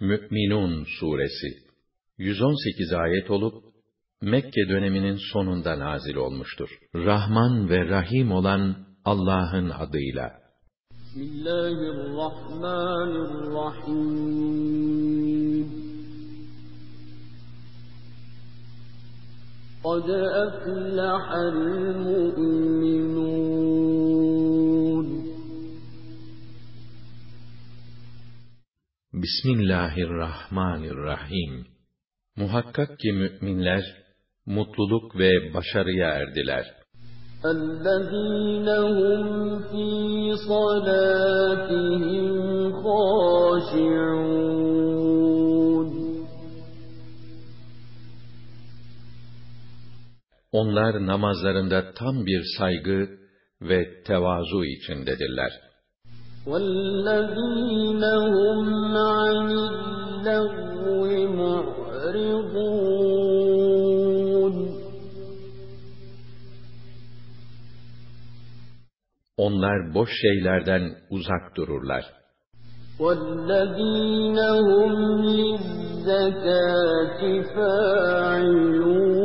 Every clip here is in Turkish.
Mü'minun suresi 118 ayet olup Mekke döneminin sonunda nazil olmuştur. Rahman ve Rahim olan Allah'ın adıyla. Bismillahirrahmanirrahim. قد أفلح المؤمنون Bismillahirrahmanirrahim. Muhakkak ki müminler mutluluk ve başarıya erdiler. الذين هم في صلاتهم خاشعون Onlar namazlarında tam bir saygı ve tevazu içindedirler. والذين هم عن اللغو معرضون Onlar boş şeylerden uzak dururlar. والذين هم للزكاة فاعلون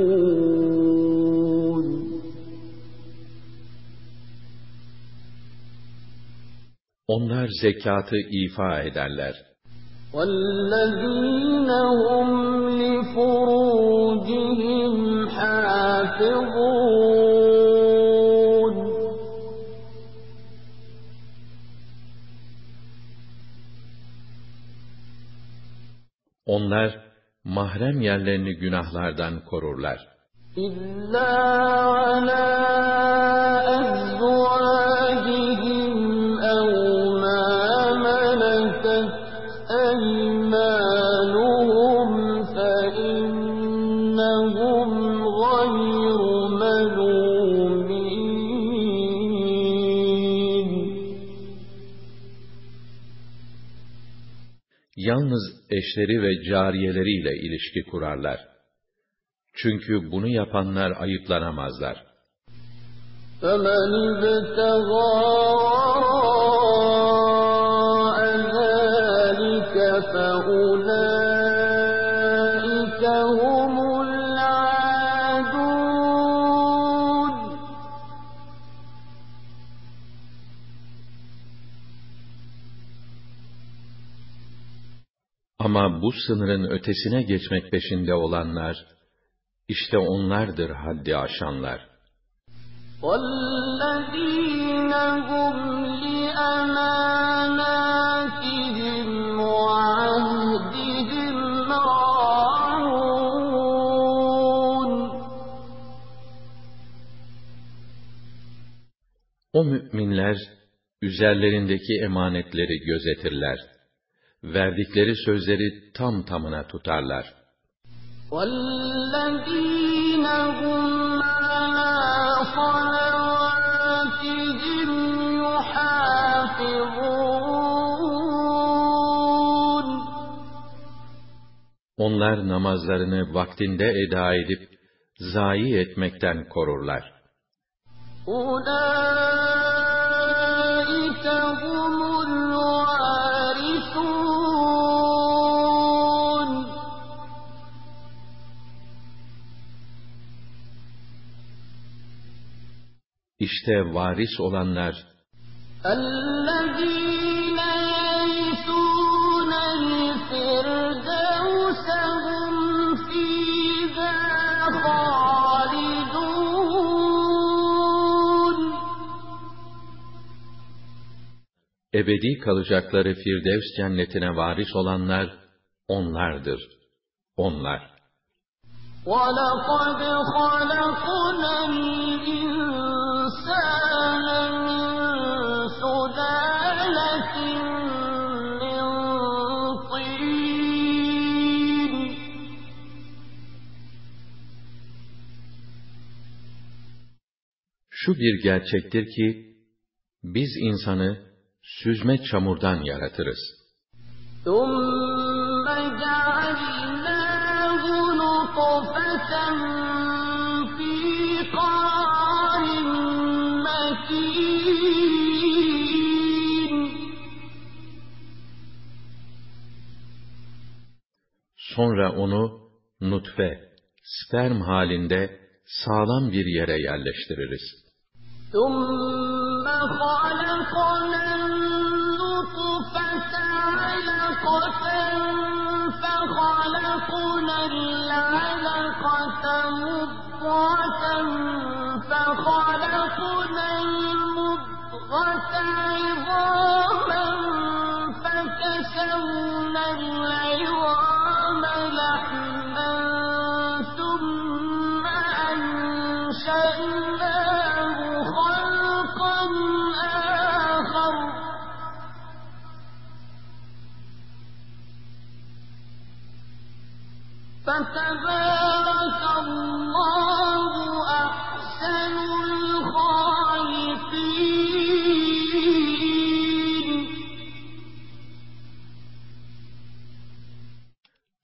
Onlar zekatı ifa ederler. والذين هم لفروجهم حافظون Onlar mahrem yerlerini günahlardan korurlar. إلا على أزواجهم Yalnız eşleri ve cariyeleriyle ilişki kurarlar. Çünkü bunu yapanlar ayıplanamazlar. فمن ابتغى bu sınırın ötesine geçmek peşinde olanlar, işte onlardır haddi aşanlar. والذين هم لأماناتهم وعهدهم راعون O müminler, üzerlerindeki emanetleri gözetirler. Verdikleri sözleri tam tamına tutarlar. والذين هم على صلواتهم يحافظون Onlar namazlarını vaktinde eda edip, zayi etmekten korurlar. أولئك İşte varis olanlar, الذين يرثون الفردوس هم فيها خالدون ebedi kalacakları Firdevs cennetine varis olanlar, onlardır. Onlar. ولقد خلقنا الإنسان Şu bir gerçektir ki, biz insanı süzme çamurdan yaratırız. ثم جعلناه نطفة في قرار مكين Sonra onu nutfe, sperm halinde sağlam bir yere yerleştiririz. ثم خلقنا النطفة علقة فخلقنا العلقة مضغة فخلقنا المضغة عظاما فكسونا العظام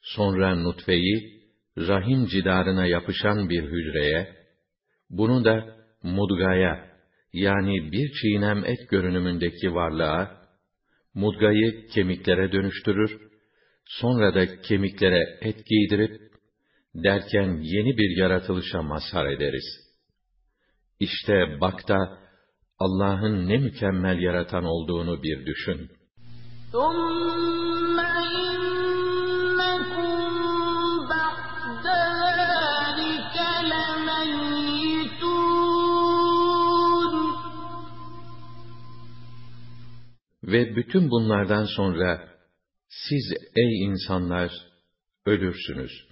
Sonra nutfeyi rahim cidarına yapışan bir hücreye, bunu da mudgaya yani bir çiğnem et görünümündeki varlığa, mudgayı kemiklere dönüştürür, sonra da kemiklere et giydirip, derken yeni bir yaratılışa mazhar ederiz. İşte bak da Allah'ın ne mükemmel yaratan olduğunu bir düşün. ثم إنكم بعد ذلك لميتون Ve bütün bunlardan sonra siz ey insanlar ölürsünüz.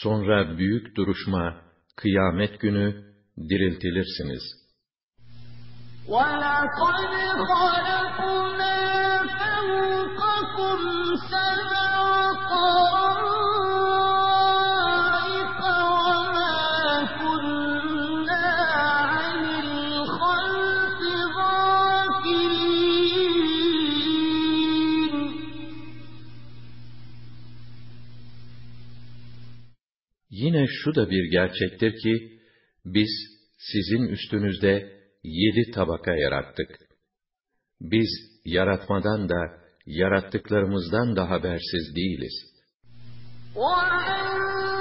Sonra büyük duruşma, kıyamet günü diriltilirsiniz. ولقد خلقنا فوقكم سبع Yine şu da bir gerçektir ki, biz sizin üstünüzde yedi tabaka yarattık. Biz yaratmadan da, yarattıklarımızdan da habersiz değiliz. وأنزلنا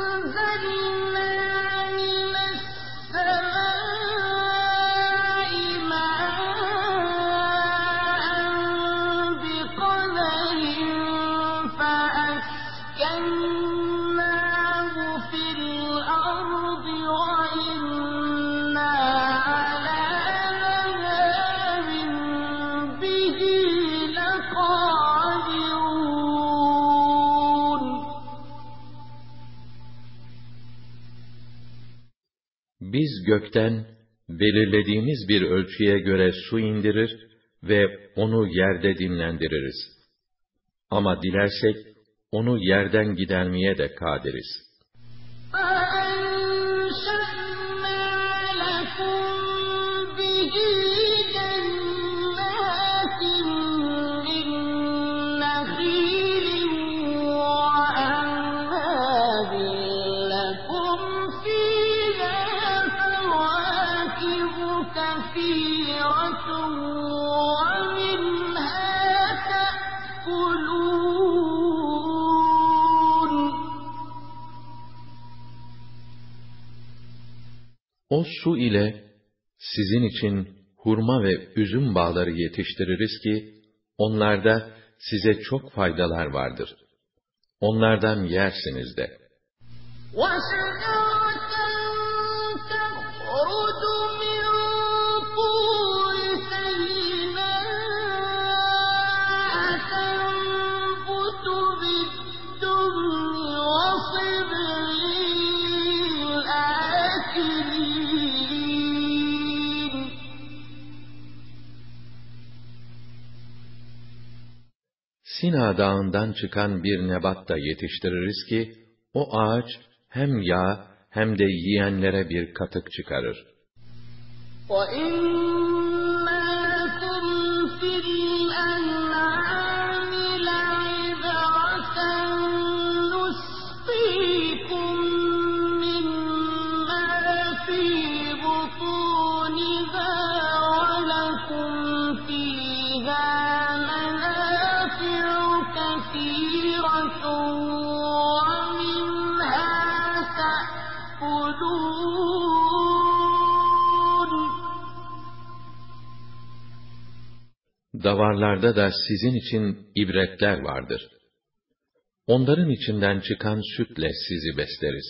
Biz gökten belirlediğimiz bir ölçüye göre su indirir ve onu yerde dinlendiririz. Ama dilersek onu yerden gidermeye de kadiriz. فأنشأنا لكم O su ile sizin için hurma ve üzüm bağları yetiştiririz ki, onlarda size çok faydalar vardır. Onlardan yersiniz de. وشجرة Sina dağından çıkan bir nebat da yetiştiririz ki, o ağaç hem yağ hem de yiyenlere bir katık çıkarır. وَإِنَّ davarlarda da sizin için ibretler vardır. Onların içinden çıkan sütle sizi besleriz.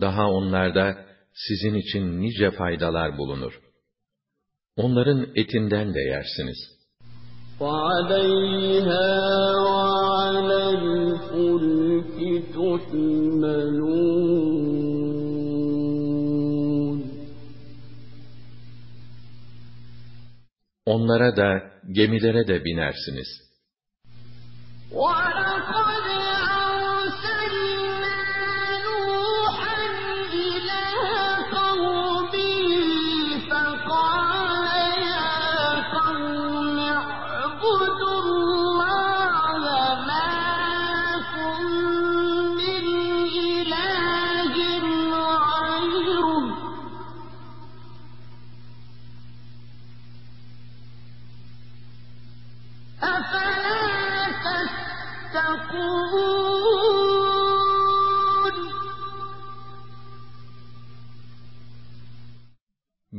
Daha onlarda sizin için nice faydalar bulunur. Onların etinden de yersiniz. وَعَلَيْهَا وَعَلَى الْفُلْكِ تُحْمَلُونَ Onlara da, gemilere de binersiniz. وَلَقَدْ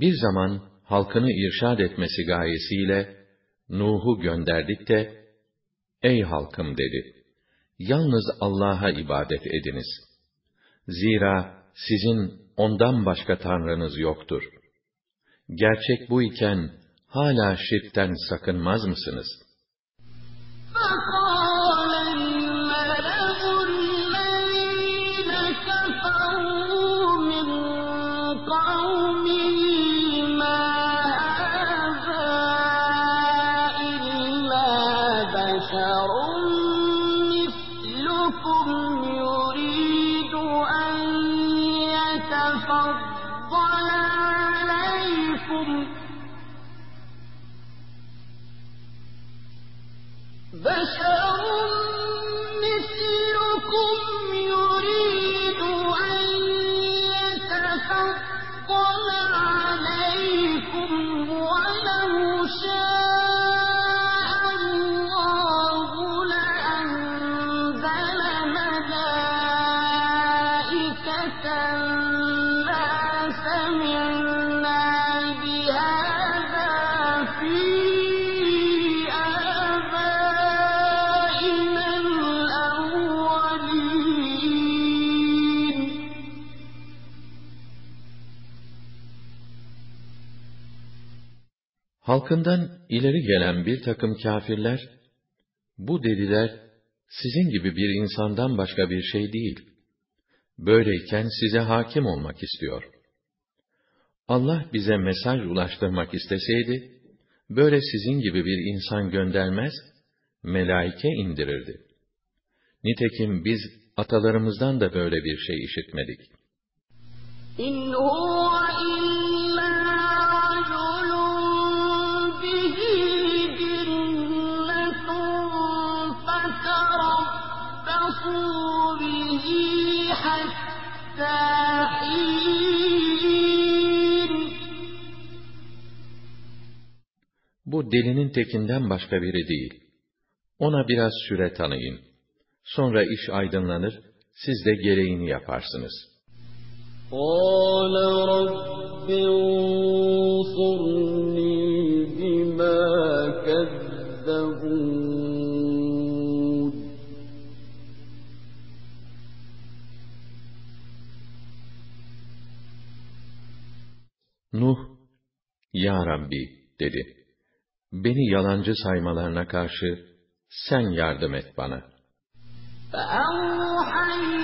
Bir zaman halkını irşad etmesi gayesiyle Nuh'u gönderdik de, Ey halkım dedi, yalnız Allah'a ibadet ediniz. Zira sizin ondan başka tanrınız yoktur. Gerçek bu iken, hala şirkten sakınmaz mısınız? Halkından ileri gelen bir takım kâfirler, bu dediler, sizin gibi bir insandan başka bir şey değil. Böyleyken size hakim olmak istiyor. Allah bize mesaj ulaştırmak isteseydi, böyle sizin gibi bir insan göndermez, melaike indirirdi. Nitekim biz atalarımızdan da böyle bir şey işitmedik. إِنْ Bu delinin tekinden başka biri değil. Ona biraz süre tanıyın. Sonra iş aydınlanır, siz de gereğini yaparsınız. قَالَ رَبِّ انصُرْنِي Ya Rabbi, dedi. Beni yalancı saymalarına karşı, sen yardım et bana. فَأَوْحَيْنَا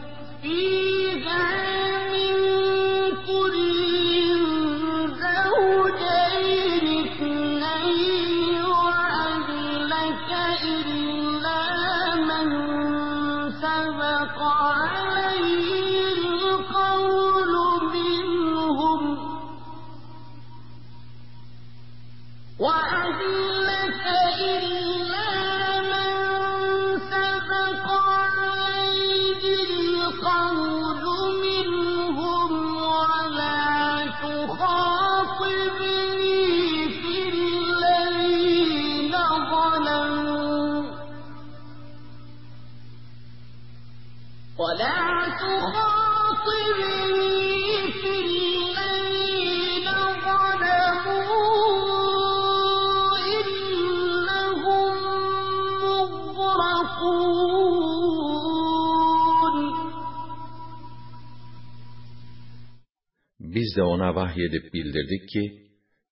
Biz de ona vahyedip bildirdik ki,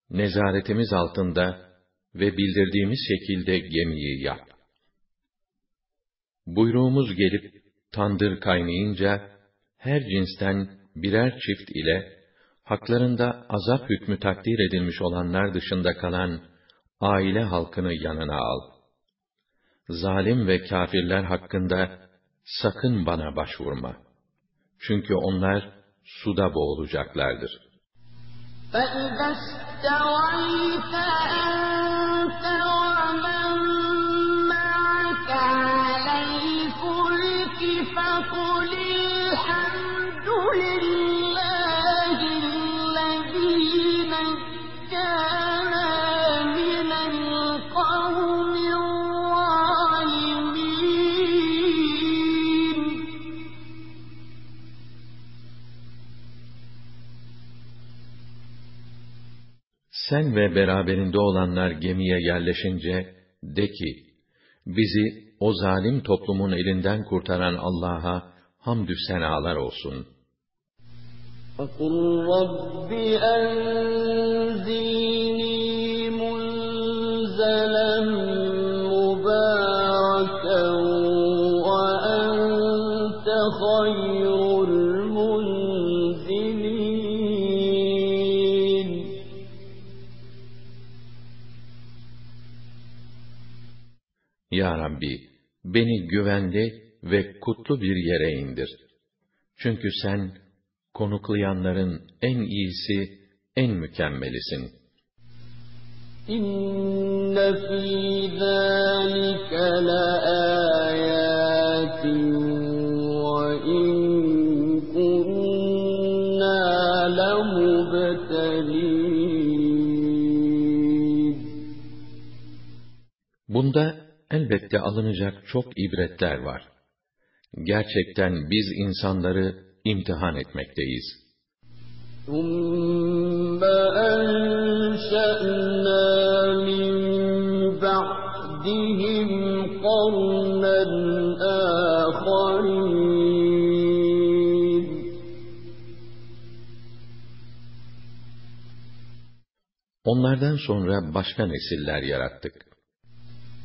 nezaretimiz altında ve bildirdiğimiz şekilde gemiyi yap. Buyruğumuz gelip tandır kaynayınca, her cinsten birer çift ile, haklarında azap hükmü takdir edilmiş olanlar dışında kalan aile halkını yanına al. Zalim ve kâfirler hakkında sakın bana başvurma. Çünkü onlar suda boğulacaklardır. فإذا استويت أنت Sen ve beraberinde olanlar gemiye yerleşince, de ki, bizi o zalim toplumun elinden kurtaran Allah'a hamdü senalar olsun. فقل رب أنزلني beni güvenli ve kutlu bir yere indir. Çünkü sen konuklayanların en iyisi, en mükemmelisin. İnne fî zâlike le Bunda elbette alınacak çok ibretler var. Gerçekten biz insanları imtihan etmekteyiz. ثم أنشأنا من بعدهم قرنا آخرين Onlardan sonra başka nesiller yarattık.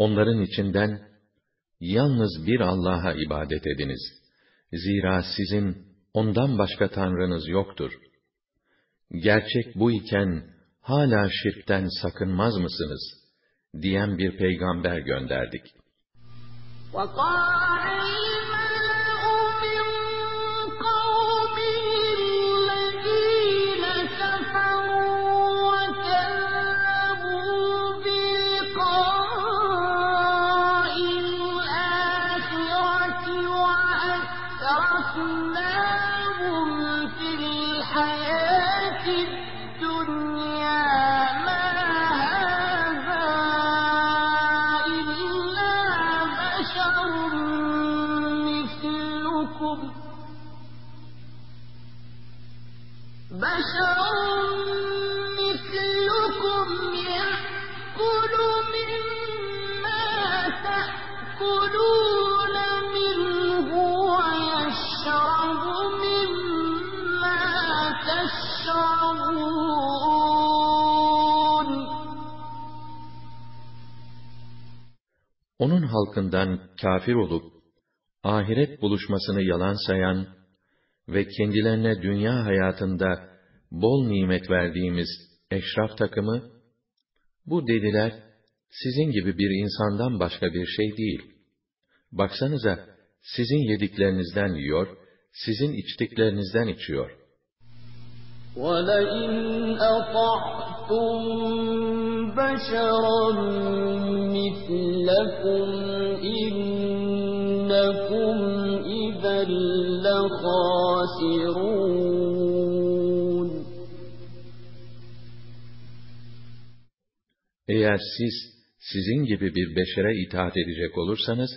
Onların içinden yalnız bir Allah'a ibadet ediniz. Zira sizin ondan başka tanrınız yoktur. Gerçek bu iken hala şirkten sakınmaz mısınız? diyen bir peygamber gönderdik. وقال Onun halkından kafir olup, ahiret buluşmasını yalan sayan ve kendilerine dünya hayatında bol nimet verdiğimiz eşraf takımı, bu dediler, sizin gibi bir insandan başka bir şey değil. Baksanıza, sizin yediklerinizden yiyor, sizin içtiklerinizden içiyor. وَلَئِنْ أَطَعْتُمْ بَشَرًا مِثْلَكُمْ إِنَّكُمْ إِذًا لَخَاسِرُونَ Eğer siz, sizin gibi bir beşere itaat edecek olursanız,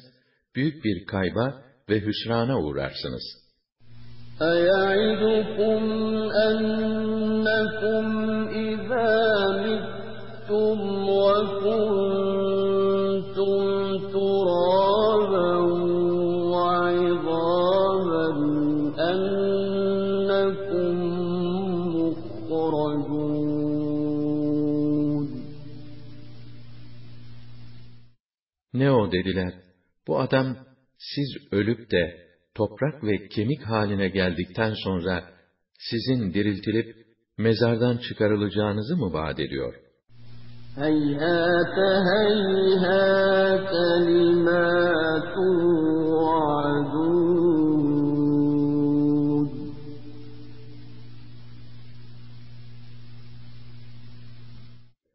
büyük bir kayba ve hüsrana uğrarsınız.'' أَيَعِدُكُمْ أَنَّكُمْ إِذَا مِتُّمْ وَكُنتُمْ تُرَابًا وَعِظَامًا أَنَّكُمْ مُخْرَجُونَ Ne o dediler? Bu adam siz ölüp de toprak ve kemik haline geldikten sonra sizin diriltilip mezardan çıkarılacağınızı mı vaat ediyor? هَيْهَاتَ هَيْهَاتَ لِمَا تُوعَدُونَ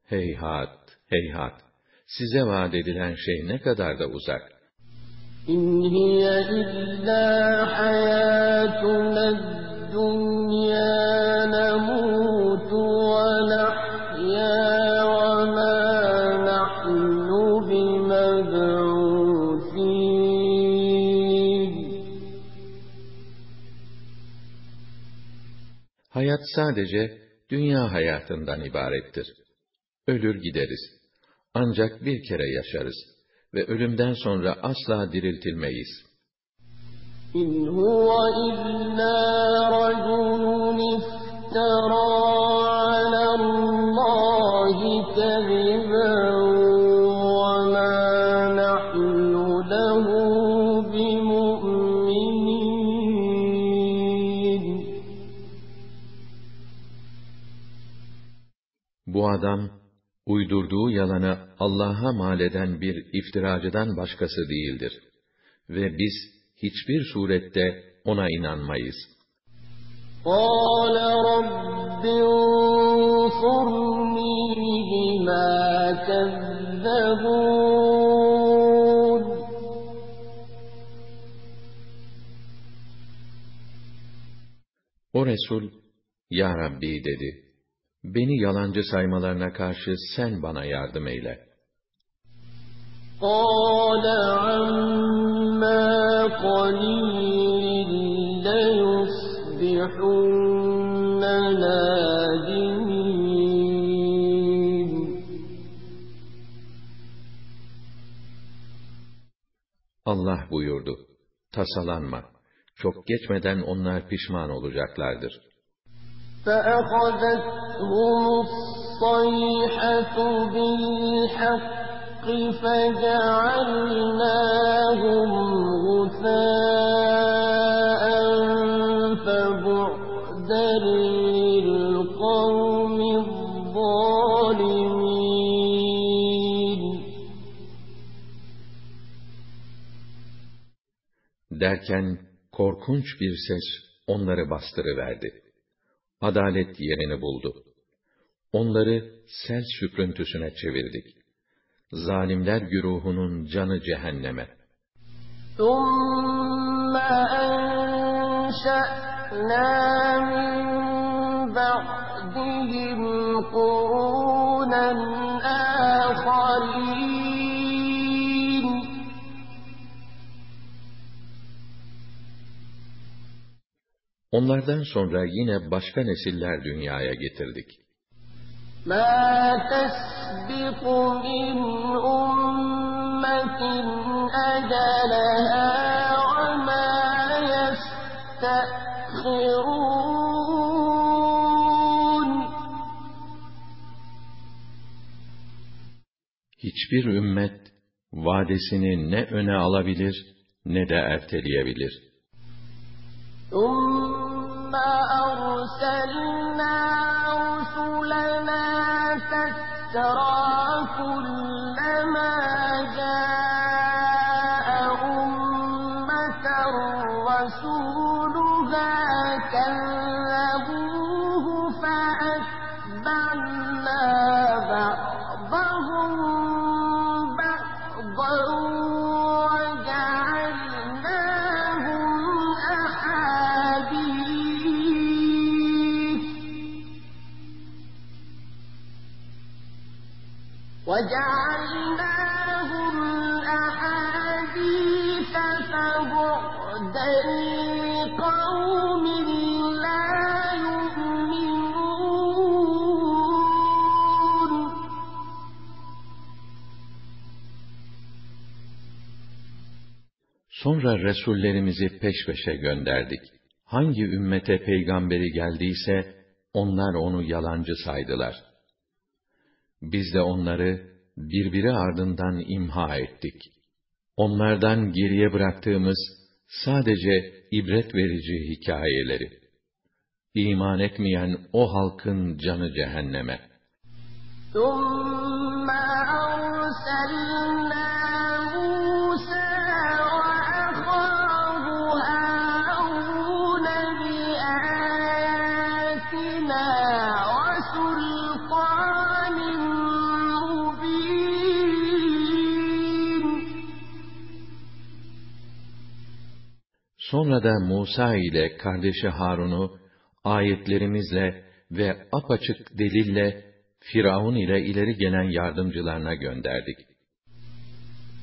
Heyhat, heyhat! Size vaat edilen şey ne kadar da uzak. إن هي إلا حياتنا الدنيا نموت ونحيا وما نحن بمبعوثين Hayat sadece dünya hayatından ibarettir. Ölür gideriz. Ancak bir kere yaşarız ve ölümden sonra asla diriltilmeyiz. İn huve illa raculun iftara alallahi keziben ve ma nahnu lehu bimü'minin. Bu adam uydurduğu yalanı Allah'a mal eden bir iftiracıdan başkası değildir. Ve biz hiçbir surette ona inanmayız. قَالَ رَبِّ انصُرْنِي بِمَا كَذَّبُونِ O Resul, Ya Rabbi dedi, Beni yalancı saymalarına karşı sen bana yardım eyle. قَالَ عَمَّا قَلِيلٍ لَيُصْبِحُنَّ نَادِمِينَ Allah buyurdu, tasalanma, çok geçmeden onlar pişman olacaklardır. فأخذتهم الصيحة بالحق فجعلناهم غثاء فبعدا للقوم الظالمين Derken korkunç bir ses onları bastırıverdi adalet yerini buldu. Onları sel süprüntüsüne çevirdik. Zalimler güruhunun canı cehenneme. ثُمَّ أَنشَأْنَا مِن Onlardan sonra yine başka nesiller dünyaya getirdik. مَا تَسْبِقُ مِنْ أُمَّةٍ أَجَلَهَا وَمَا يَسْتَأْخِرُونَ Hiçbir ümmet vadesini ne öne alabilir ne de erteleyebilir. ثم أرسلنا رسلنا تترى جاء Resullerimizi peş peşe gönderdik. Hangi ümmete peygamberi geldiyse, onlar onu yalancı saydılar. Biz de onları birbiri ardından imha ettik. Onlardan geriye bıraktığımız sadece ibret verici hikayeleri. İman etmeyen o halkın canı cehenneme. ثم Sonra da Musa ile kardeşi Harun'u ayetlerimizle ve apaçık delille Firavun ile ileri gelen yardımcılarına gönderdik.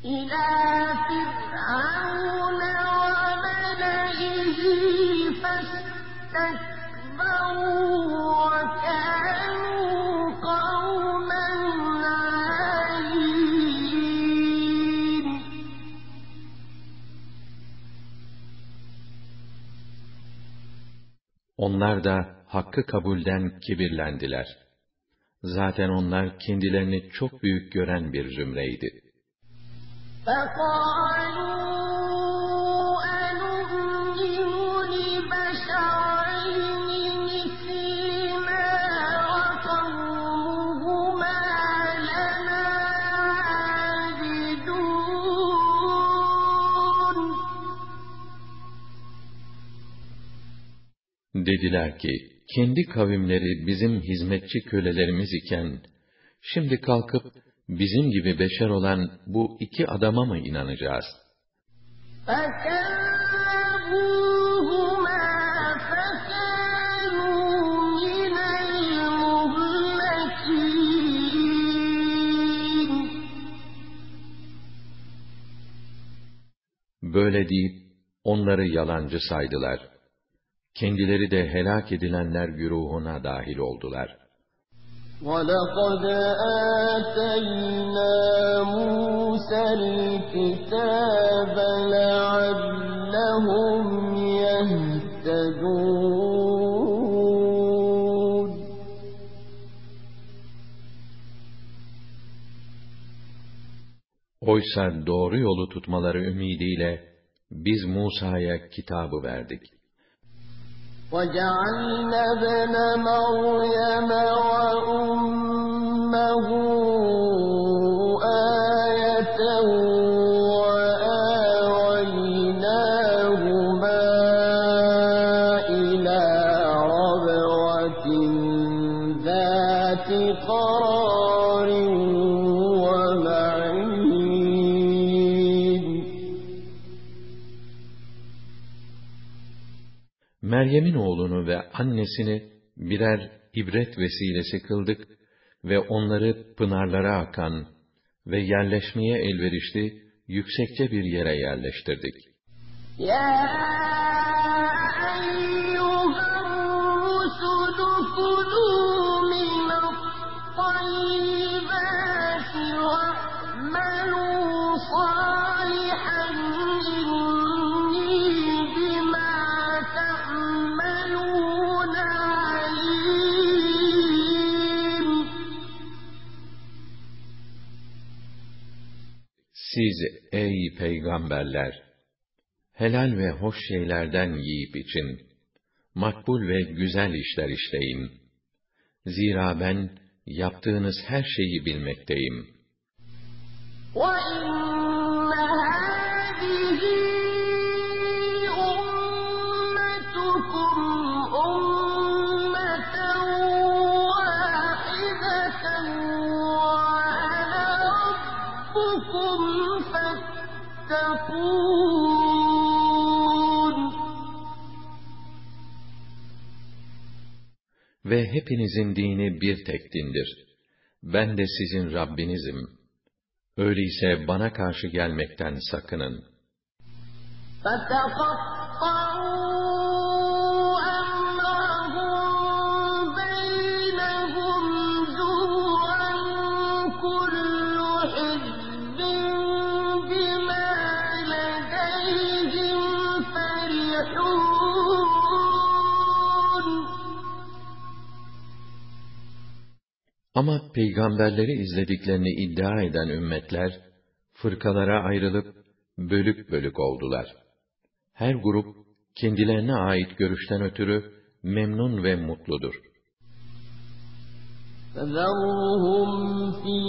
İlâ Onlar da hakkı kabulden kibirlendiler. Zaten onlar kendilerini çok büyük gören bir zümreydi. فقالوا dediler ki, kendi kavimleri bizim hizmetçi kölelerimiz iken, şimdi kalkıp bizim gibi beşer olan bu iki adama mı inanacağız? Böyle deyip onları yalancı saydılar Kendileri de helak edilenler güruhuna dahil oldular. ولقد آتينا موسى الكتاب لعلهم يهتدون Oysa doğru yolu tutmaları ümidiyle biz Musa'ya kitabı verdik. وجعلنا ابن مريم وأمه Meryem'in oğlunu ve annesini birer ibret vesilesi kıldık ve onları pınarlara akan ve yerleşmeye elverişli yüksekçe bir yere yerleştirdik. يا Siz ey peygamberler! Helal ve hoş şeylerden yiyip için, makbul ve güzel işler işleyin. Zira ben yaptığınız her şeyi bilmekteyim. وَإِنَّ Ve hepinizin dini bir tek dindir. Ben de sizin Rabbinizim. Öyleyse bana karşı gelmekten sakının. فتقطعوا Ama peygamberleri izlediklerini iddia eden ümmetler, fırkalara ayrılıp, bölük bölük oldular. Her grup, kendilerine ait görüşten ötürü memnun ve mutludur. فذرهم في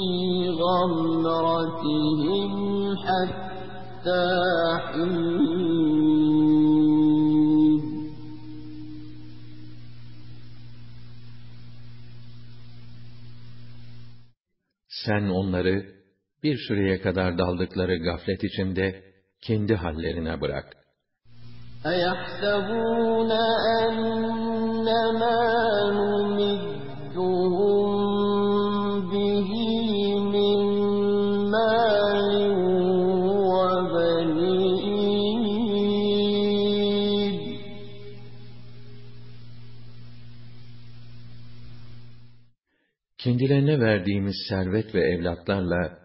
غمرتهم حتى حين Sen onları, bir süreye kadar daldıkları gaflet içinde, kendi hallerine bırak. أيحسبون أنما kendilerine verdiğimiz servet ve evlatlarla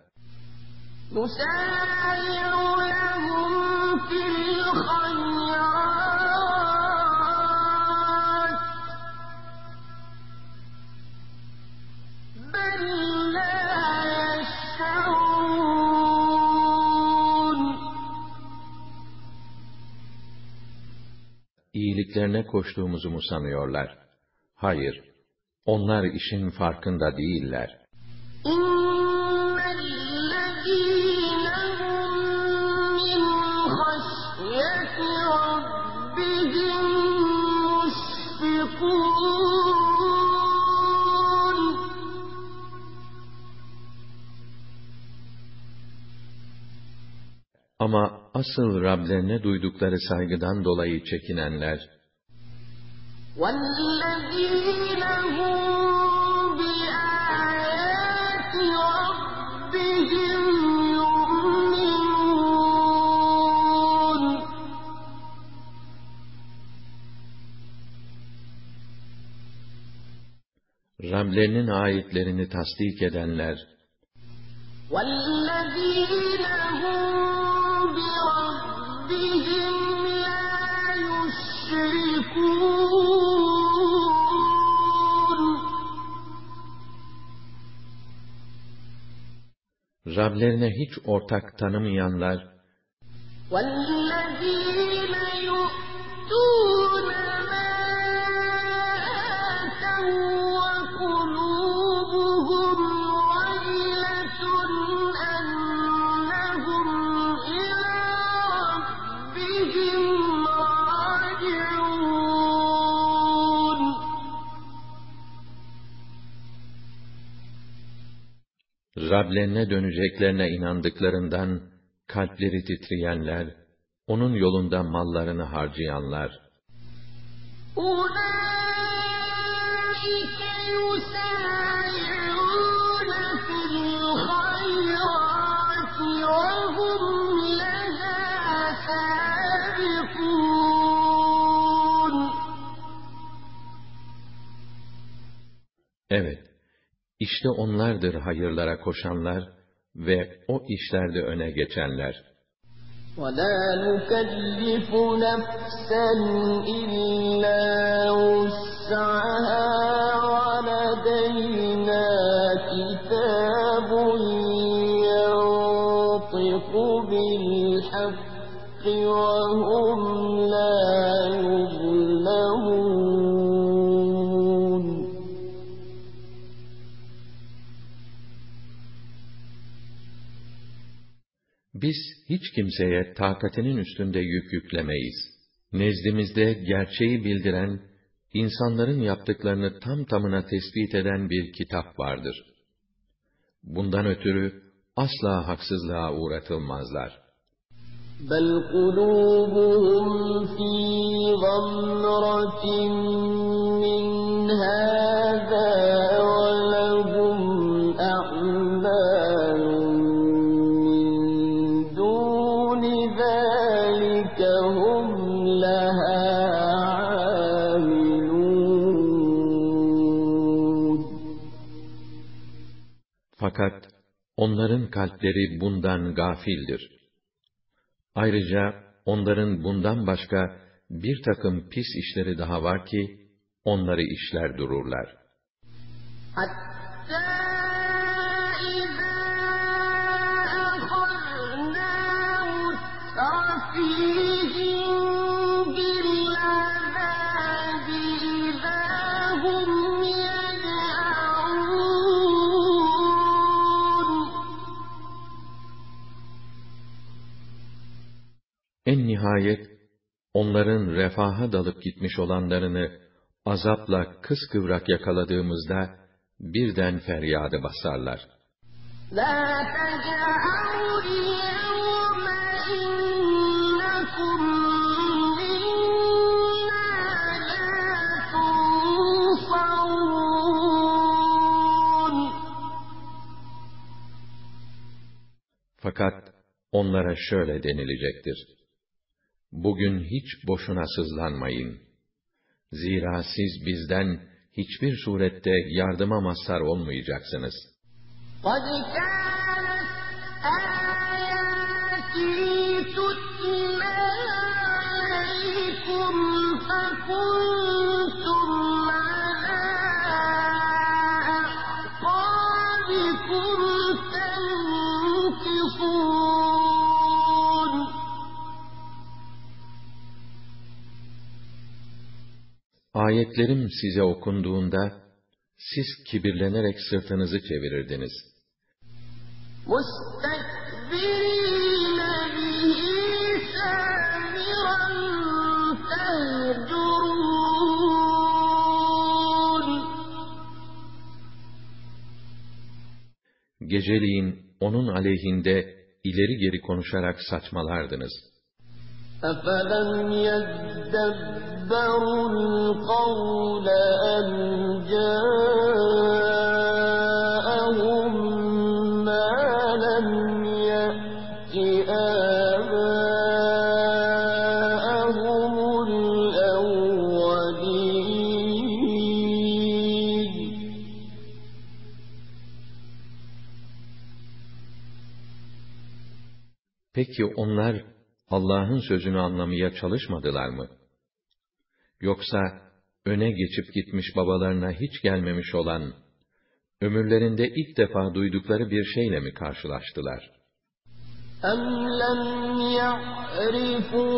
iyiliklerine koştuğumuzu mu sanıyorlar? Hayır, onlar işin farkında değiller. إن الذين هم من خشية ربهم مشفقون Ama asıl Rablerine duydukları saygıdan dolayı çekinenler, والذين Rablerinin ayetlerini tasdik edenler, والذين هم بربهم لا يشركون Rablerine hiç ortak tanımayanlar, والذين يؤتون Rablerine döneceklerine inandıklarından kalpleri titreyenler, onun yolunda mallarını harcayanlar, أولئك يسارعون في الخيرات وهم لها سابقون Evet, işte onlardır hayırlara koşanlar ve o işlerde öne geçenler. ولا نكلف نفسا إلا وسعها Biz hiç kimseye takatinin üstünde yük yüklemeyiz. Nezdimizde gerçeği bildiren, insanların yaptıklarını tam tamına tespit eden bir kitap vardır. Bundan ötürü asla haksızlığa uğratılmazlar. بل قلوبهم في غمرة من هذا Fakat onların kalpleri bundan gafildir. Ayrıca onların bundan başka bir takım pis işleri daha var ki, onları işler dururlar. Hatta nihayet onların refaha dalıp gitmiş olanlarını azapla kıskıvrak yakaladığımızda birden feryadı basarlar. Fakat onlara şöyle denilecektir Bugün hiç boşuna sızlanmayın. Zira siz bizden hiçbir surette yardıma mazhar olmayacaksınız. قد كانت Ayetlerim size okunduğunda, siz kibirlenerek sırtınızı çevirirdiniz. Geceliğin onun aleyhinde ileri geri konuşarak saçmalardınız.'' أفلم يدبروا القول أم جاءهم ما لم يأت آباءهم الأولين Peki onlar Allah'ın sözünü anlamaya çalışmadılar mı? Yoksa öne geçip gitmiş babalarına hiç gelmemiş olan, ömürlerinde ilk defa duydukları bir şeyle mi karşılaştılar? أم لم يعرفوا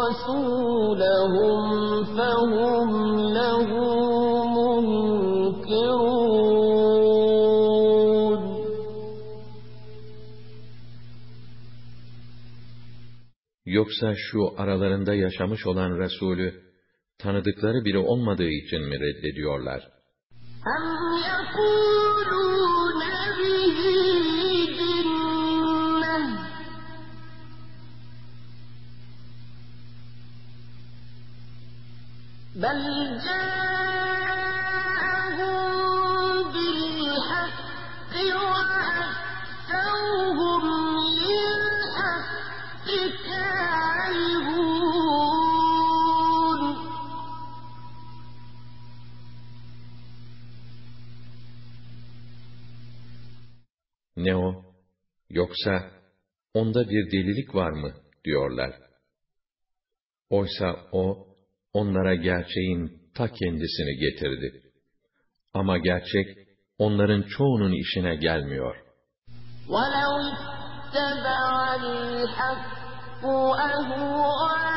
رسولهم فهم له Yoksa şu aralarında yaşamış olan Resulü, tanıdıkları biri olmadığı için mi reddediyorlar? أم يقولون به جنة بل جاءهم Ne o? Yoksa onda bir delilik var mı? diyorlar. Oysa o, onlara gerçeğin ta kendisini getirdi. Ama gerçek, onların çoğunun işine gelmiyor. ولو اتبع الحق أهواءهم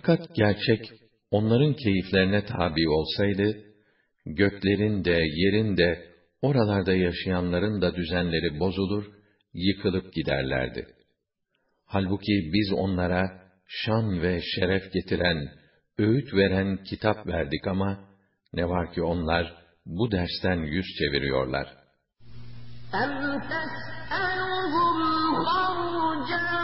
Fakat gerçek, onların keyiflerine tabi olsaydı, göklerin de, yerin de, oralarda yaşayanların da düzenleri bozulur, yıkılıp giderlerdi. Halbuki biz onlara şan ve şeref getiren, öğüt veren kitap verdik ama ne var ki onlar bu dersten yüz çeviriyorlar. أَمْ تَسْأَلُهُمْ خَرْجًا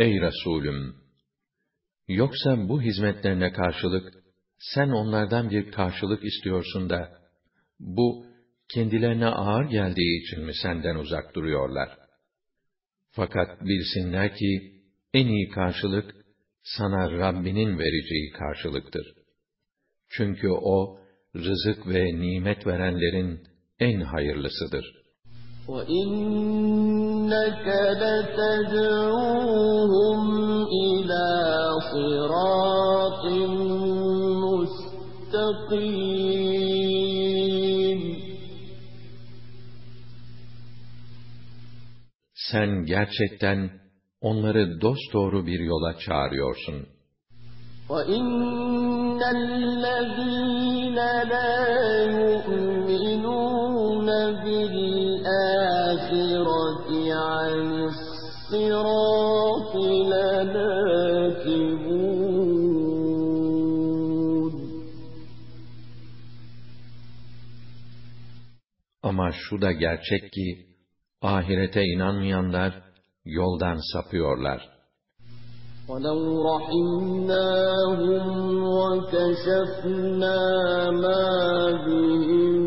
Ey Resulüm! Yoksa bu hizmetlerine karşılık, sen onlardan bir karşılık istiyorsun da, bu, kendilerine ağır geldiği için mi senden uzak duruyorlar? Fakat bilsinler ki, en iyi karşılık, sana Rabbinin vereceği karşılıktır. Çünkü O, rızık ve nimet verenlerin en hayırlısıdır. وَإِنَّكَ لَتَدْعُوهُمْ إِلَى صِرَاطٍ مُسْتَقِيمٍ Sen gerçekten onları dosdoğru bir yola çağırıyorsun. وَإِنَّ الَّذِينَ لَا يُؤْمِنُونَ بِالْآخِرَةِ عَنِ الصِّرَاطِ لَنَاكِبُونَ Ama şu da gerçek ki, ahirete inanmayanlar yoldan sapıyorlar. وَلَوْ رَحِمْنَاهُمْ وَكَشَفْنَا مَا بِهِم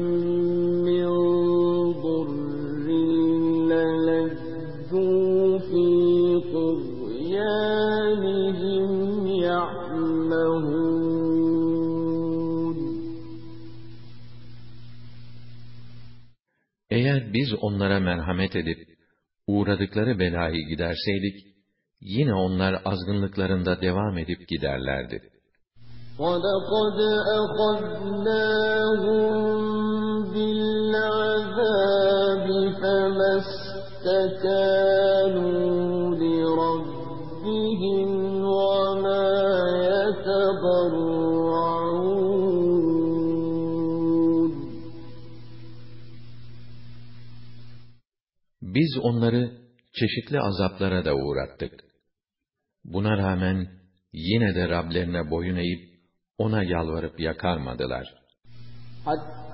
biz onlara merhamet edip, uğradıkları belayı giderseydik, yine onlar azgınlıklarında devam edip giderlerdi. وَلَقَدْ أَخَذْنَاهُم بِالْعَذَابِ فَمَا اسْتَكَانُوا Biz onları çeşitli azaplara da uğrattık. Buna rağmen yine de Rablerine boyun eğip ona yalvarıp yakarmadılar. Hatta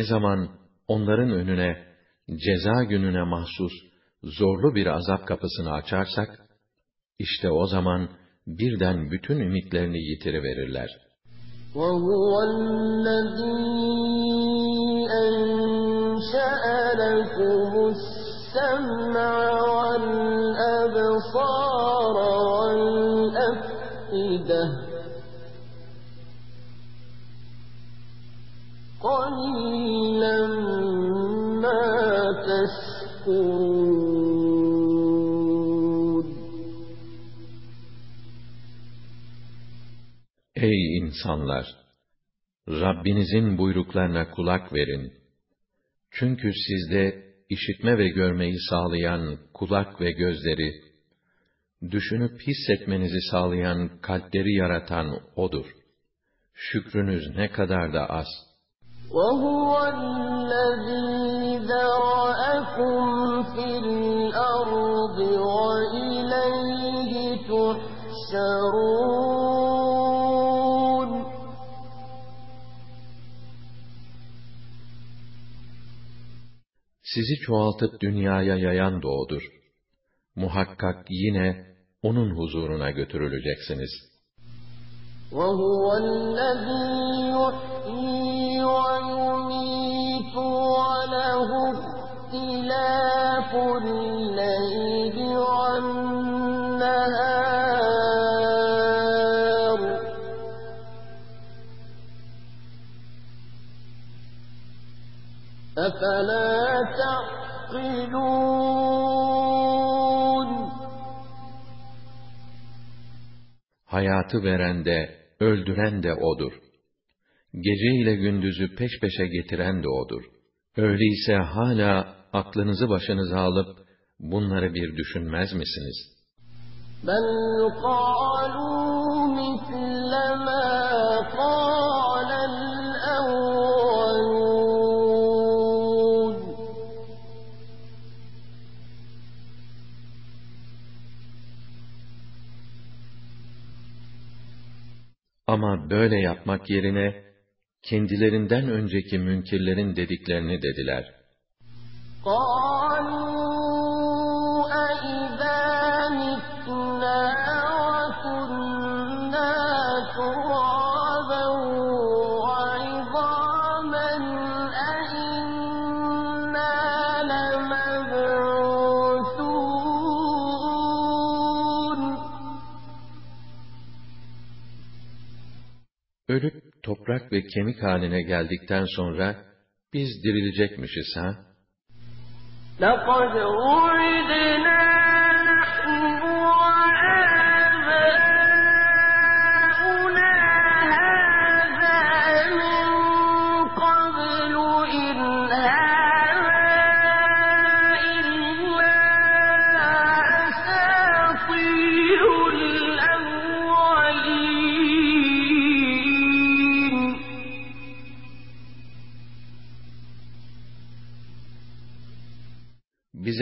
ne zaman onların önüne ceza gününe mahsus zorlu bir azap kapısını açarsak, işte o zaman birden bütün ümitlerini yitiriverirler. وهو الذي أنشأ لكم السمع والأبصار insanlar! Rabbinizin buyruklarına kulak verin. Çünkü sizde işitme ve görmeyi sağlayan kulak ve gözleri, düşünüp hissetmenizi sağlayan kalpleri yaratan O'dur. Şükrünüz ne kadar da az. وهو الذي ذرأكم في الأرض وإليه تحشرون Sizi çoğaltıp dünyaya yayan da O'dur. Muhakkak yine O'nun huzuruna götürüleceksiniz. وهو الذي يحيي ويميت وله اختلاف الليل hayatı veren de, öldüren de O'dur. Gece ile gündüzü peş peşe getiren de O'dur. Öyleyse hala aklınızı başınıza alıp bunları bir düşünmez misiniz? Ben yukalu Ama böyle yapmak yerine, kendilerinden önceki münkirlerin dediklerini dediler. toprak ve kemik haline geldikten sonra, biz dirilecekmişiz ha? لقد وعدنا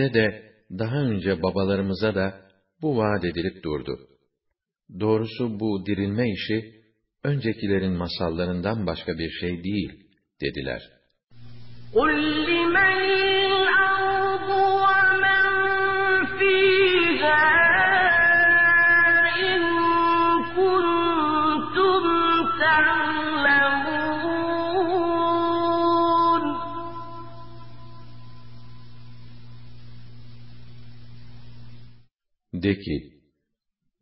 Bize de, daha önce babalarımıza da, bu vaat edilip durdu. Doğrusu bu dirilme işi, öncekilerin masallarından başka bir şey değil, dediler. قل لمن De ki,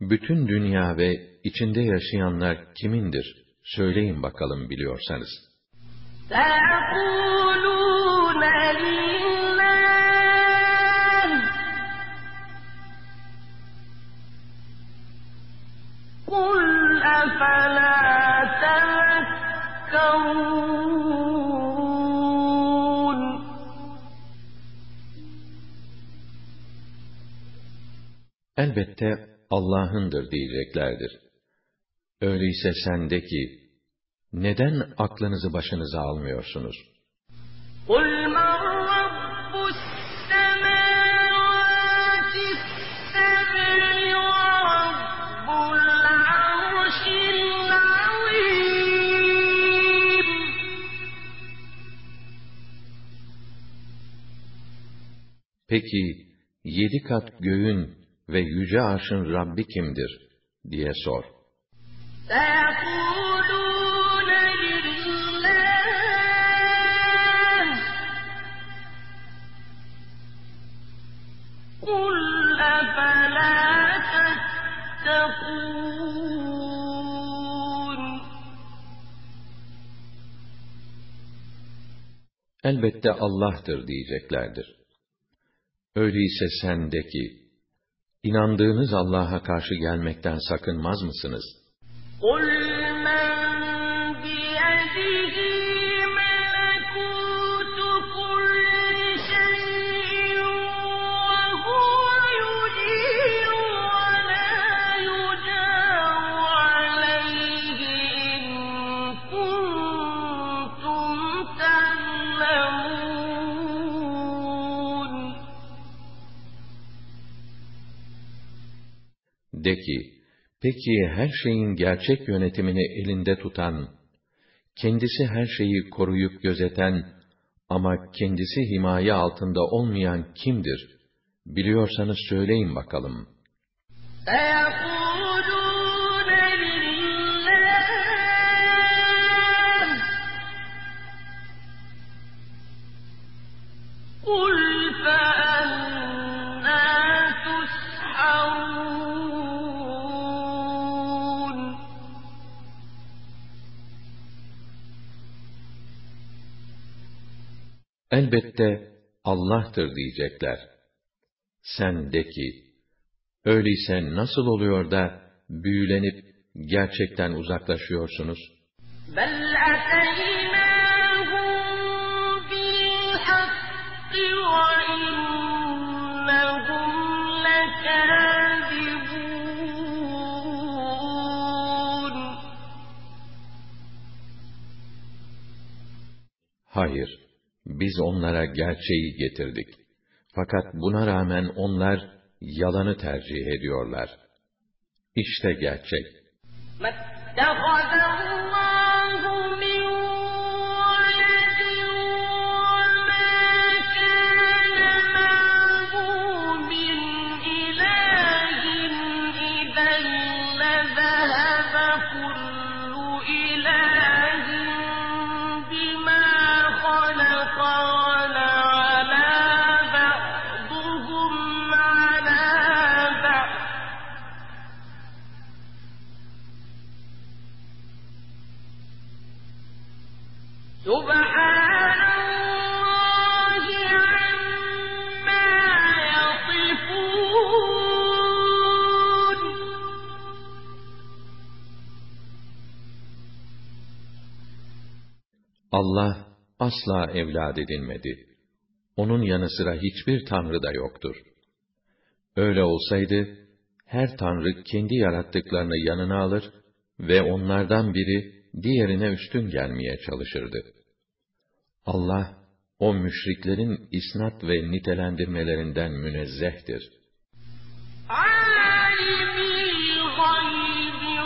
bütün dünya ve içinde yaşayanlar kimindir? Söyleyin bakalım biliyorsanız. سيقولون لله قل أفلا تذكرون elbette Allah'ındır diyeceklerdir. Öyleyse sen de ki, neden aklınızı başınıza almıyorsunuz? Peki, yedi kat göğün ve yüce arşın Rabbi kimdir diye sor. Elbette Allah'tır diyeceklerdir. Öyleyse sen de ki, inandığınız Allah'a karşı gelmekten sakınmaz mısınız? قل من بيده de ki, peki her şeyin gerçek yönetimini elinde tutan, kendisi her şeyi koruyup gözeten ama kendisi himaye altında olmayan kimdir? Biliyorsanız söyleyin bakalım. قل elbette Allah'tır diyecekler. Sen de ki, öyleyse nasıl oluyor da büyülenip gerçekten uzaklaşıyorsunuz? Hayır, biz onlara gerçeği getirdik. Fakat buna rağmen onlar yalanı tercih ediyorlar. İşte gerçek. Allah asla evlad edinmedi. Onun yanı sıra hiçbir tanrı da yoktur. Öyle olsaydı, her tanrı kendi yarattıklarını yanına alır ve onlardan biri diğerine üstün gelmeye çalışırdı. Allah, o müşriklerin isnat ve nitelendirmelerinden münezzehtir. Alimi gaybi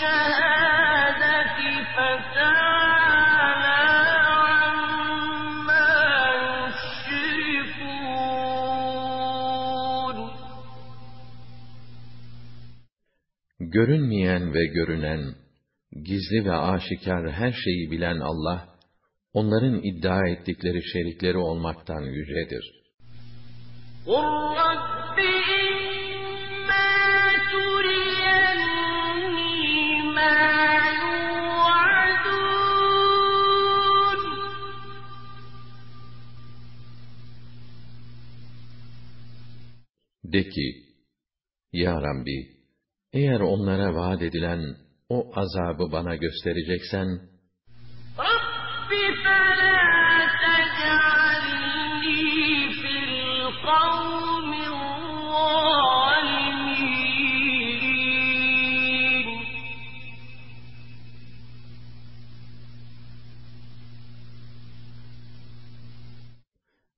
ve görünmeyen ve görünen, gizli ve aşikar her şeyi bilen Allah, onların iddia ettikleri şerikleri olmaktan yücedir. De ki, Ya Rabbi, eğer onlara vaat edilen o azabı bana göstereceksen,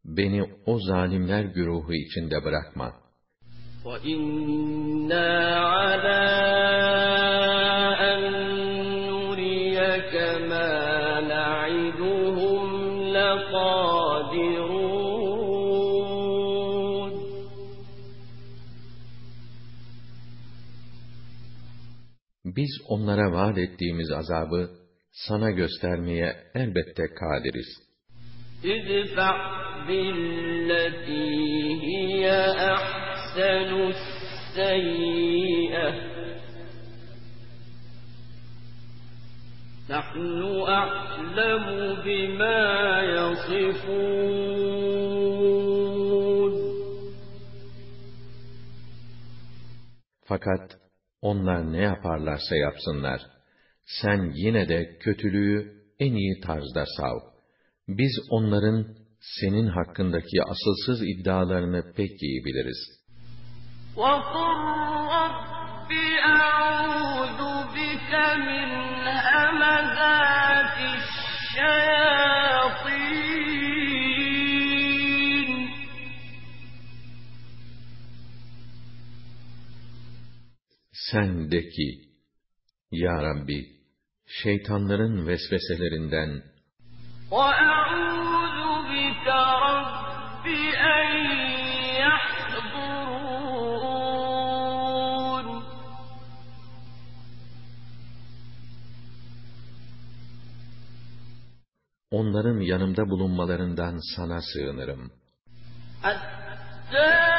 Beni o zalimler güruhu içinde bırakma. وَإِنَّا عَلَىٰ أَن نُّرِيَكَ مَا نَعِدُهُمْ لَقَادِرُونَ Biz onlara vaat ettiğimiz azabı sana göstermeye elbette kadiriz. ادفع بالتي هي أحسن السيئة نحن أعلم بما يصفون Fakat onlar ne yaparlarsa yapsınlar, sen yine de kötülüğü en iyi tarzda sav. Biz onların senin hakkındaki asılsız iddialarını pek iyi biliriz. Sen de ki, Ya Rabbi, şeytanların vesveselerinden وأعوذ بك رب أن onların yanımda bulunmalarından sana sığınırım. Hatta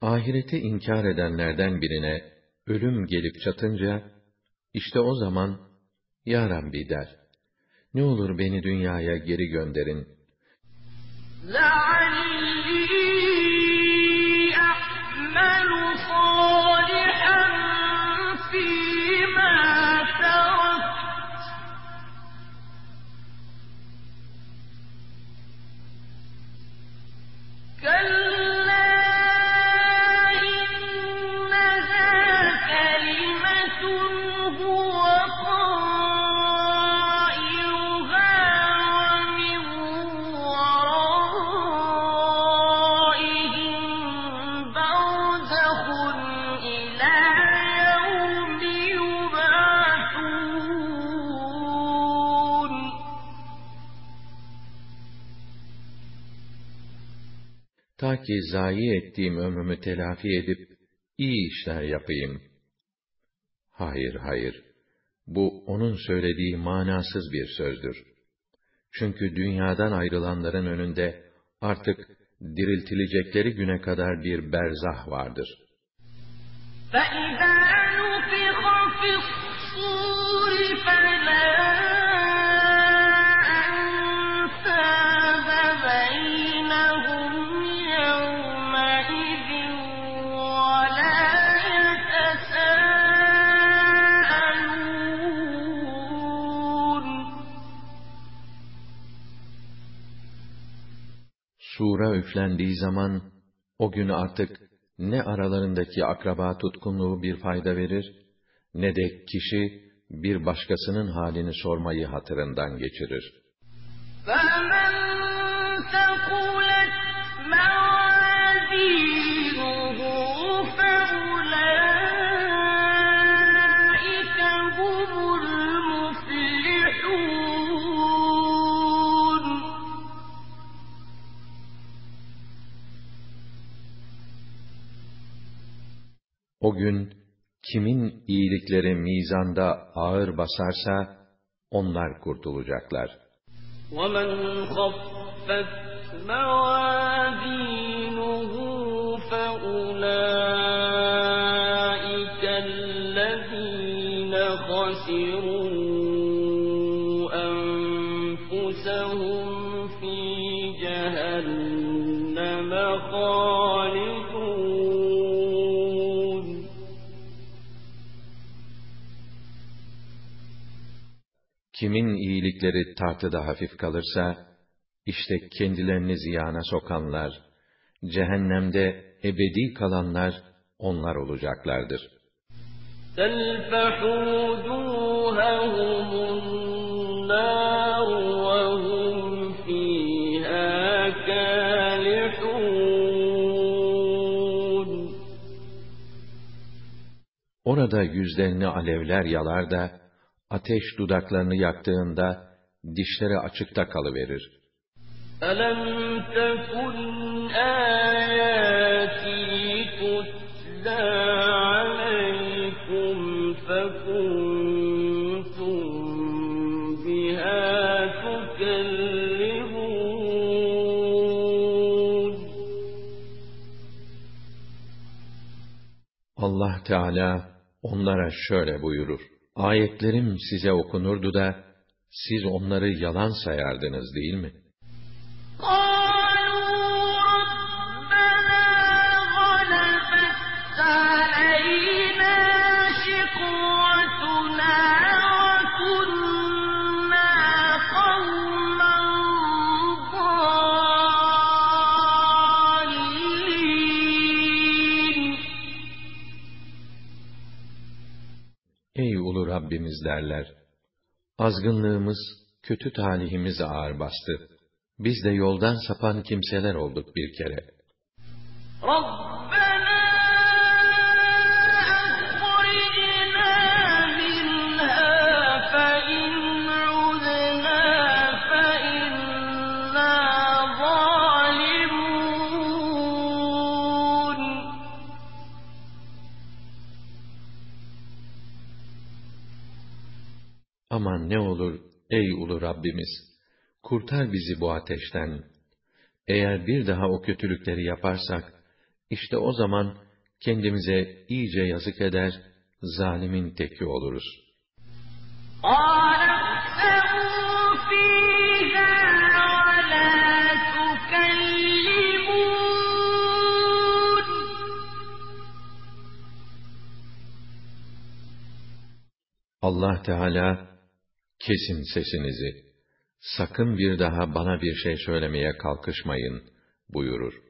Ahireti inkar edenlerden birine ölüm gelip çatınca, işte o zaman, Ya Rabbi der, ne olur beni dünyaya geri gönderin. لعلي أعمل صالحا فيما ki zayi ettiğim ömrümü telafi edip, iyi işler yapayım. Hayır, hayır. Bu, onun söylediği manasız bir sözdür. Çünkü dünyadan ayrılanların önünde artık diriltilecekleri güne kadar bir berzah vardır. فإذا نفخ في الصور فلا Sura üflendiği zaman, o gün artık ne aralarındaki akraba tutkunluğu bir fayda verir, ne de kişi bir başkasının halini sormayı hatırından geçirir. فمن O gün kimin iyilikleri mizanda ağır basarsa onlar kurtulacaklar. ومن خفت موازينه فأولئك الذين خسروا Kimin iyilikleri tartıda hafif kalırsa, işte kendilerini ziyana sokanlar, cehennemde ebedi kalanlar onlar olacaklardır. تلفح وجوههم النار وهم فيها كالحون Orada yüzlerini alevler yalar da, ateş dudaklarını yaktığında, dişleri açıkta kalıverir. ألم تكن آياتي تتلى عليكم فكنتم بها تكذبون Allah Teala onlara şöyle buyurur. Ayetlerim size okunurdu da, siz onları yalan sayardınız değil mi? Rabbimiz derler. Azgınlığımız, kötü talihimiz ağır bastı. Biz de yoldan sapan kimseler olduk bir kere. Rabbim ne olur ey ulu Rabbimiz? Kurtar bizi bu ateşten. Eğer bir daha o kötülükleri yaparsak, işte o zaman kendimize iyice yazık eder, zalimin teki oluruz. Allah Teala kesin sesinizi. Sakın bir daha bana bir şey söylemeye kalkışmayın buyurur.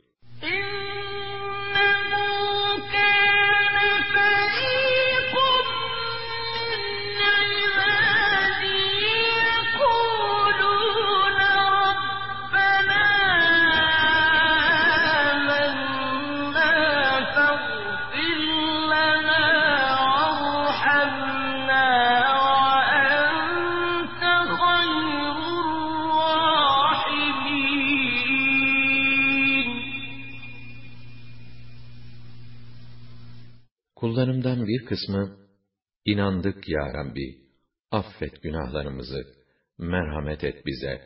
Kullarımdan bir kısmı, inandık ya Rabbi, affet günahlarımızı, merhamet et bize.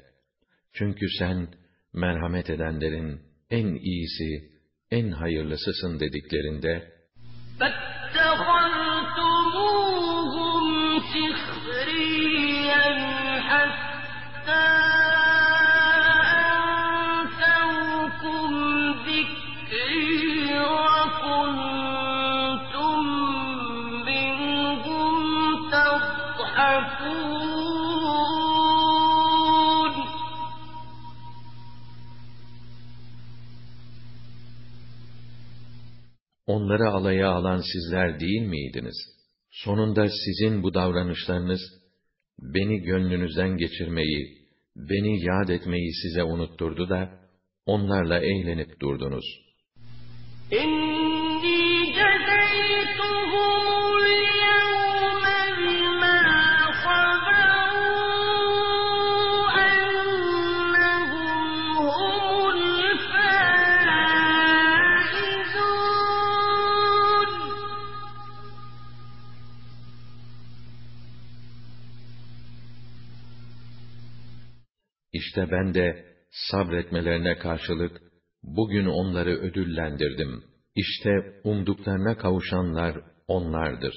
Çünkü sen, merhamet edenlerin en iyisi, en hayırlısısın dediklerinde, فاتخذتموهم سخريا onları alaya alan sizler değil miydiniz? Sonunda sizin bu davranışlarınız, beni gönlünüzden geçirmeyi, beni yad etmeyi size unutturdu da, onlarla eğlenip durdunuz. İn İşte ben de sabretmelerine karşılık bugün onları ödüllendirdim. İşte umduklarına kavuşanlar onlardır.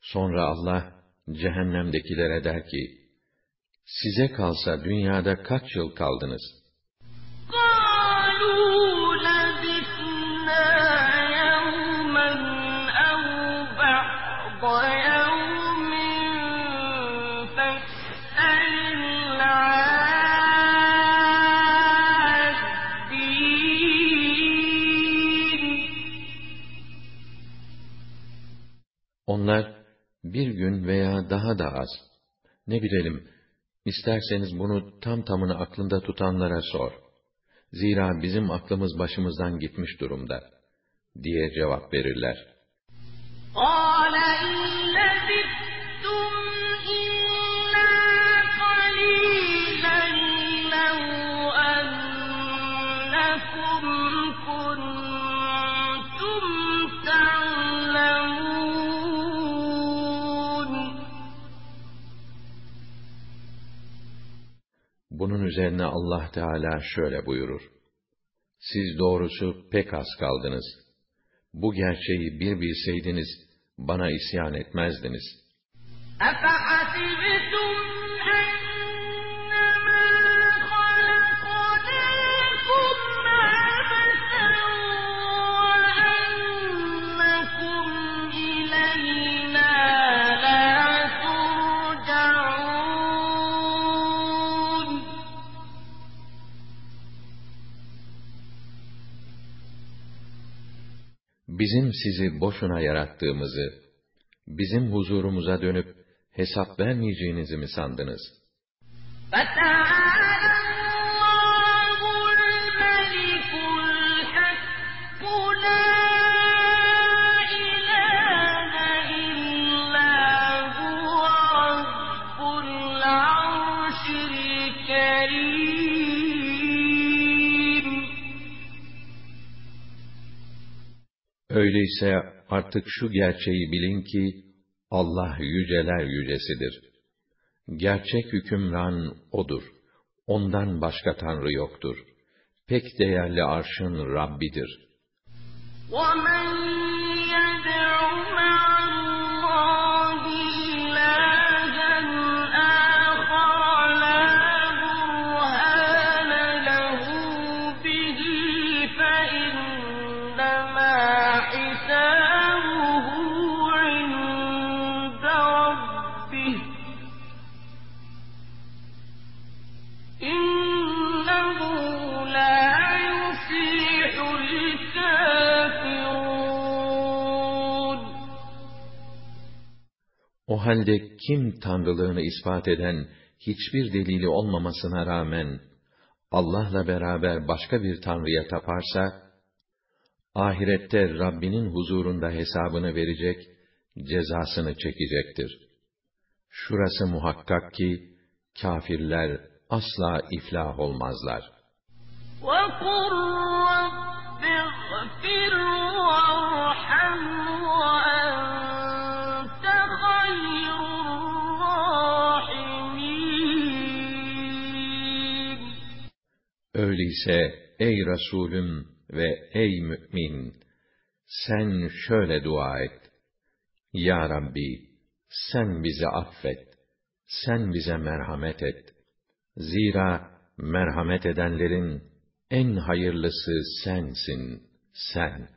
Sonra Allah cehennemdekilere der ki, size kalsa dünyada kaç yıl kaldınız? Onlar bir gün veya daha da az. Ne bilelim, isterseniz bunu tam tamını aklında tutanlara sor. Zira bizim aklımız başımızdan gitmiş durumda, diye cevap verirler. قال Bunun üzerine Allah Teala şöyle buyurur. Siz doğrusu pek az kaldınız. Bu gerçeği bir bilseydiniz, bana isyan etmezdiniz. أفحسبتم Bizim sizi boşuna yarattığımızı, bizim huzurumuza dönüp hesap vermeyeceğinizi mi sandınız? فتعالى Öyleyse artık şu gerçeği bilin ki, Allah yüceler yücesidir. Gerçek hükümran O'dur. Ondan başka Tanrı yoktur. Pek değerli arşın Rabbidir. وَمَن يَدْعُ O halde kim tanrılığını ispat eden hiçbir delili olmamasına rağmen Allah'la beraber başka bir tanrıya taparsa ahirette Rabbinin huzurunda hesabını verecek, cezasını çekecektir. Şurası muhakkak ki kâfirler asla iflah olmazlar. وَقُل رَّبِّ اغْفِرْ Öyleyse ey Resulüm ve ey mümin, sen şöyle dua et. Ya Rabbi, sen bizi affet. Sen bize merhamet et. Zira merhamet edenlerin en hayırlısı sensin, sen.